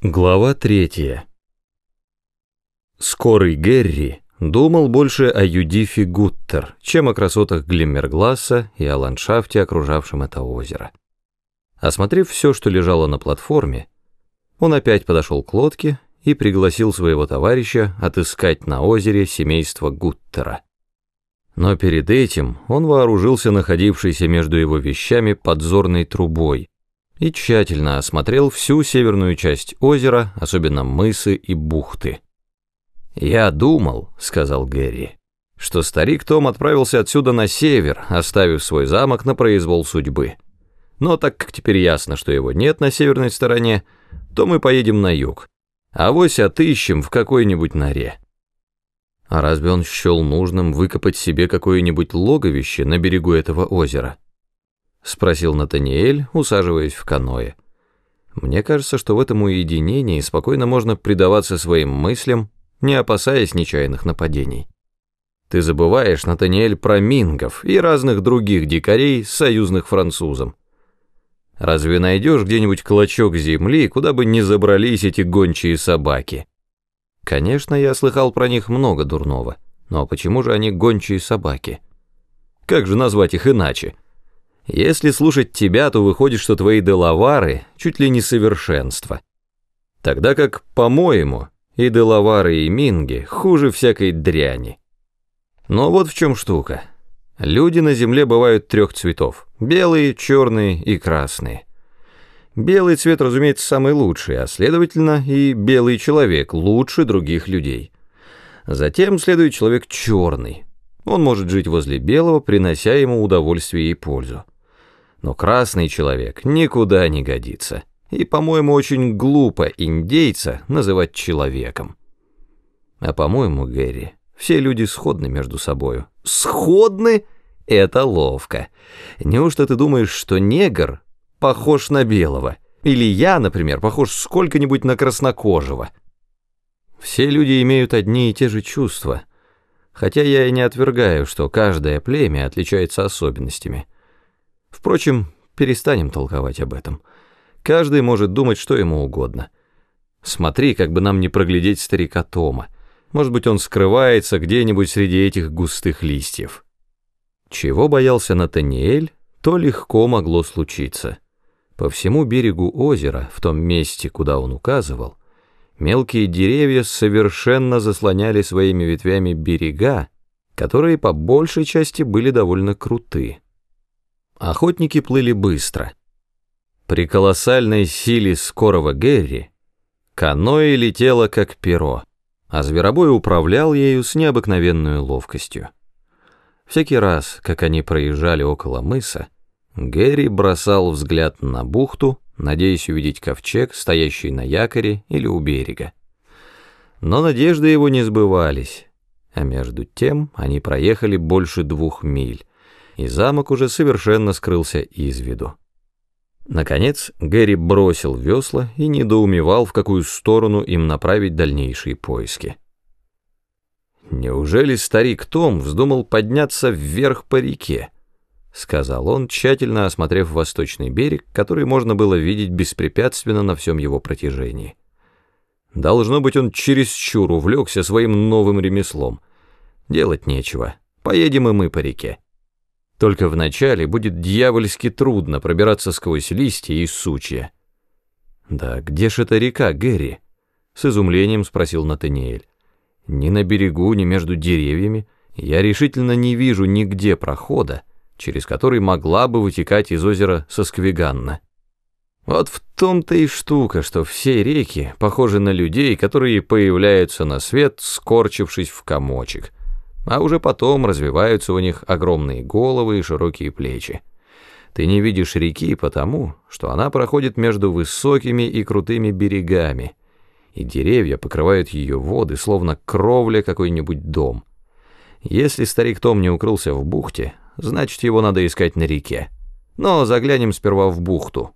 Глава третья. Скорый Герри думал больше о Юдифе Гуттер, чем о красотах Глиммергласса и о ландшафте, окружавшем это озеро. Осмотрев все, что лежало на платформе, он опять подошел к лодке и пригласил своего товарища отыскать на озере семейство Гуттера. Но перед этим он вооружился находившейся между его вещами подзорной трубой, и тщательно осмотрел всю северную часть озера, особенно мысы и бухты. «Я думал», — сказал Гэри, — «что старик Том отправился отсюда на север, оставив свой замок на произвол судьбы. Но так как теперь ясно, что его нет на северной стороне, то мы поедем на юг, а вось отыщем в какой-нибудь норе». А разве он счел нужным выкопать себе какое-нибудь логовище на берегу этого озера? — спросил Натаниэль, усаживаясь в каное. «Мне кажется, что в этом уединении спокойно можно предаваться своим мыслям, не опасаясь нечаянных нападений. Ты забываешь, Натаниэль, про мингов и разных других дикарей, союзных французам. Разве найдешь где-нибудь клочок земли, куда бы не забрались эти гончие собаки? Конечно, я слыхал про них много дурного, но почему же они гончие собаки? Как же назвать их иначе?» Если слушать тебя, то выходит, что твои делавары чуть ли не совершенство. Тогда как, по-моему, и делавары, и минги хуже всякой дряни. Но вот в чем штука. Люди на земле бывают трех цветов. Белые, черные и красные. Белый цвет, разумеется, самый лучший, а следовательно и белый человек лучше других людей. Затем следует человек черный. Он может жить возле белого, принося ему удовольствие и пользу но красный человек никуда не годится. И, по-моему, очень глупо индейца называть человеком. А по-моему, Гэри, все люди сходны между собою. Сходны? Это ловко. Неужто ты думаешь, что негр похож на белого? Или я, например, похож сколько-нибудь на краснокожего? Все люди имеют одни и те же чувства, хотя я и не отвергаю, что каждое племя отличается особенностями. Впрочем, перестанем толковать об этом. Каждый может думать, что ему угодно. Смотри, как бы нам не проглядеть старика Тома. Может быть, он скрывается где-нибудь среди этих густых листьев. Чего боялся Натаниэль, то легко могло случиться. По всему берегу озера, в том месте, куда он указывал, мелкие деревья совершенно заслоняли своими ветвями берега, которые по большей части были довольно крутые. Охотники плыли быстро. При колоссальной силе скорого Герри каноэ летело как перо, а зверобой управлял ею с необыкновенной ловкостью. Всякий раз, как они проезжали около мыса, Гэри бросал взгляд на бухту, надеясь увидеть ковчег, стоящий на якоре или у берега. Но надежды его не сбывались, а между тем они проехали больше двух миль, и замок уже совершенно скрылся из виду. Наконец Гэри бросил весла и недоумевал, в какую сторону им направить дальнейшие поиски. «Неужели старик Том вздумал подняться вверх по реке?» — сказал он, тщательно осмотрев восточный берег, который можно было видеть беспрепятственно на всем его протяжении. Должно быть, он чересчур увлекся своим новым ремеслом. Делать нечего, поедем и мы по реке. Только вначале будет дьявольски трудно пробираться сквозь листья и сучья. «Да где ж эта река, Гэри?» — с изумлением спросил Натаниэль. «Ни на берегу, ни между деревьями я решительно не вижу нигде прохода, через который могла бы вытекать из озера Сосквиганна». Вот в том-то и штука, что все реки похожи на людей, которые появляются на свет, скорчившись в комочек — а уже потом развиваются у них огромные головы и широкие плечи. Ты не видишь реки потому, что она проходит между высокими и крутыми берегами, и деревья покрывают ее воды, словно кровля какой-нибудь дом. Если старик Том не укрылся в бухте, значит, его надо искать на реке. Но заглянем сперва в бухту.